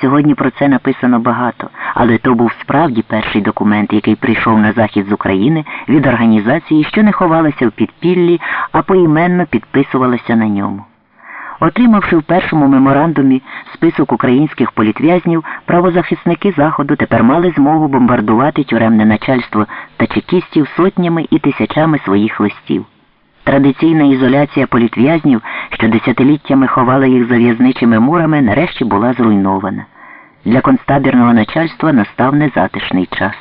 Сьогодні про це написано багато, але то був справді перший документ, який прийшов на захід з України від організації, що не ховалася в підпіллі, а поіменно підписувалася на ньому. Отримавши в першому меморандумі список українських політв'язнів, правозахисники Заходу тепер мали змогу бомбардувати тюремне начальство та чекістів сотнями і тисячами своїх листів. Традиційна ізоляція політв'язнів, що десятиліттями ховала їх за в'язничими мурами, нарешті була зруйнована. Для концтабірного начальства настав незатишний час.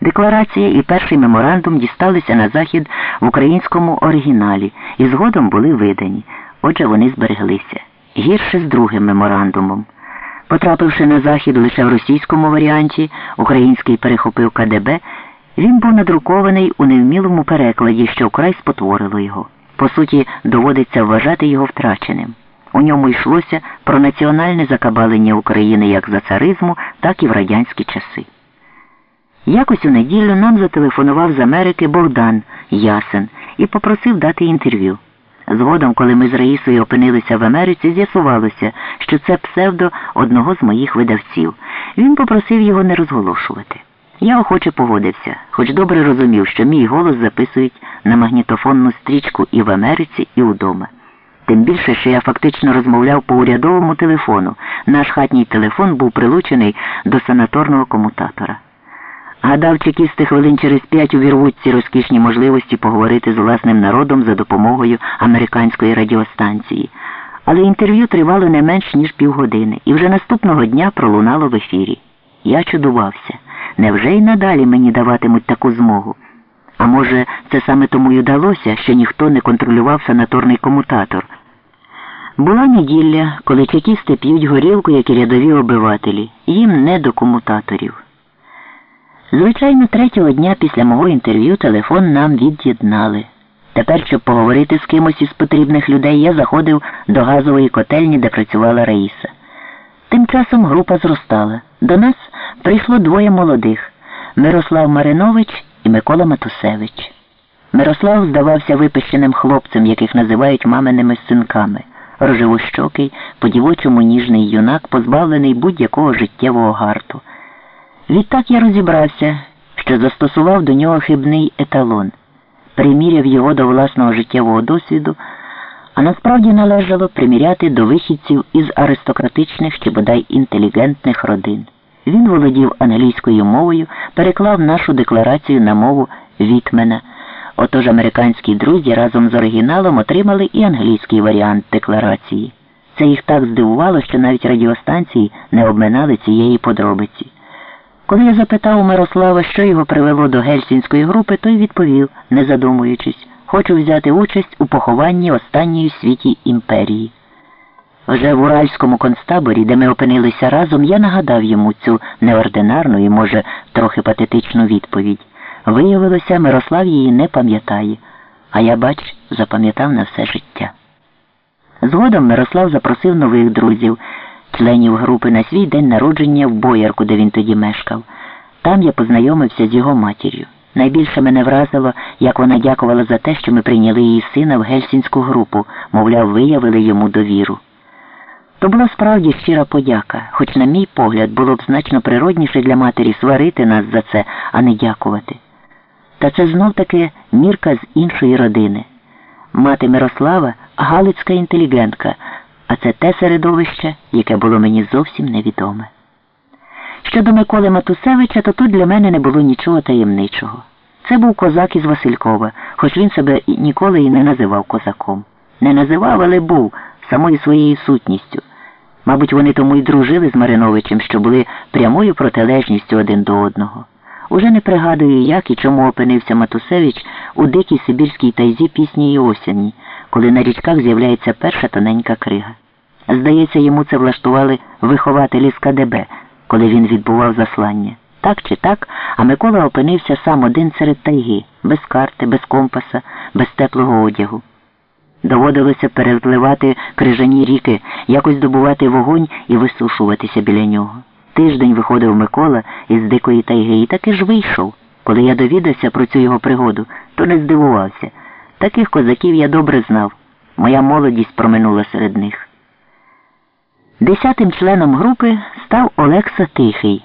Декларація і перший меморандум дісталися на захід в українському оригіналі і згодом були видані. Отже, вони збереглися. Гірше з другим меморандумом. Потрапивши на захід лише в російському варіанті, український перехопив КДБ, він був надрукований у невмілому перекладі, що вкрай спотворило його. По суті, доводиться вважати його втраченим. У ньому йшлося про національне закабалення України як за царизму, так і в радянські часи. Якось у неділю нам зателефонував з Америки Богдан Ясен і попросив дати інтерв'ю. Згодом, коли ми з Раїсою опинилися в Америці, з'ясувалося, що це псевдо одного з моїх видавців. Він попросив його не розголошувати. Я охоче погодився, хоч добре розумів, що мій голос записують на магнітофонну стрічку і в Америці, і вдома. Тим більше, що я фактично розмовляв по урядовому телефону. Наш хатній телефон був прилучений до санаторного комутатора. Гадав, чекісти хвилин через п'ять увірвуть ці розкішні можливості поговорити з власним народом за допомогою американської радіостанції. Але інтерв'ю тривало не менш ніж півгодини, і вже наступного дня пролунало в ефірі. Я чудувався. Невже й надалі мені даватимуть таку змогу? А може, це саме тому й удалося, що ніхто не контролював санаторний комутатор. Була неділя, коли чекісти п'ють горілку, як і рядові обивателі, їм не до комутаторів. Звичайно, третього дня після мого інтерв'ю телефон нам від'єднали. Тепер, щоб поговорити з кимось із потрібних людей, я заходив до газової котельні, де працювала Раїса. Тим часом група зростала. До нас прийшло двоє молодих Мирослав Маринович і Микола Матусевич. Мирослав здавався випищеним хлопцем, яких називають маминими синками, рожевощокий, по дівочому ніжний юнак, позбавлений будь-якого життєвого гарту. Відтак я розібрався, що застосував до нього хибний еталон, приміряв його до власного життєвого досвіду, а насправді належало приміряти до вихідців із аристократичних чи бодай інтелігентних родин. Він володів англійською мовою, переклав нашу декларацію на мову Вітмена. Отож американські друзі разом з оригіналом отримали і англійський варіант декларації. Це їх так здивувало, що навіть радіостанції не обминали цієї подробиці. Коли я запитав у Мирослава, що його привело до гельсінської групи, той відповів, не задумуючись, хочу взяти участь у похованні останньої світі імперії. Вже в Уральському концтаборі, де ми опинилися разом, я нагадав йому цю неординарну і, може, трохи патетичну відповідь. Виявилося, Мирослав її не пам'ятає, а я, бач, запам'ятав на все життя. Згодом Мирослав запросив нових друзів членів групи на свій день народження в Боярку, де він тоді мешкав. Там я познайомився з його матір'ю. Найбільше мене вразило, як вона дякувала за те, що ми прийняли її сина в гельсінську групу, мовляв, виявили йому довіру. То була справді щира подяка, хоч, на мій погляд, було б значно природніше для матері сварити нас за це, а не дякувати. Та це знов таки мірка з іншої родини. Мати Мирослава галицька інтелігентка. А це те середовище, яке було мені зовсім невідоме. Щодо Миколи Матусевича, то тут для мене не було нічого таємничого. Це був козак із Василькова, хоч він себе ніколи і не називав козаком. Не називав, але був самою своєю сутністю. Мабуть, вони тому й дружили з Мариновичем, що були прямою протилежністю один до одного. Уже не пригадую, як і чому опинився Матусевич у дикій Сибірській тайзі пісні і осені коли на річках з'являється перша тоненька крига. Здається, йому це влаштували вихователі з КДБ, коли він відбував заслання. Так чи так, а Микола опинився сам один серед тайги, без карти, без компаса, без теплого одягу. Доводилося перепливати крижані ріки, якось добувати вогонь і висушуватися біля нього. Тиждень виходив Микола із дикої тайги і таки ж вийшов. Коли я довідався про цю його пригоду, то не здивувався. Таких козаків я добре знав. Моя молодість проминула серед них. Десятим членом групи став Олекса Тихий.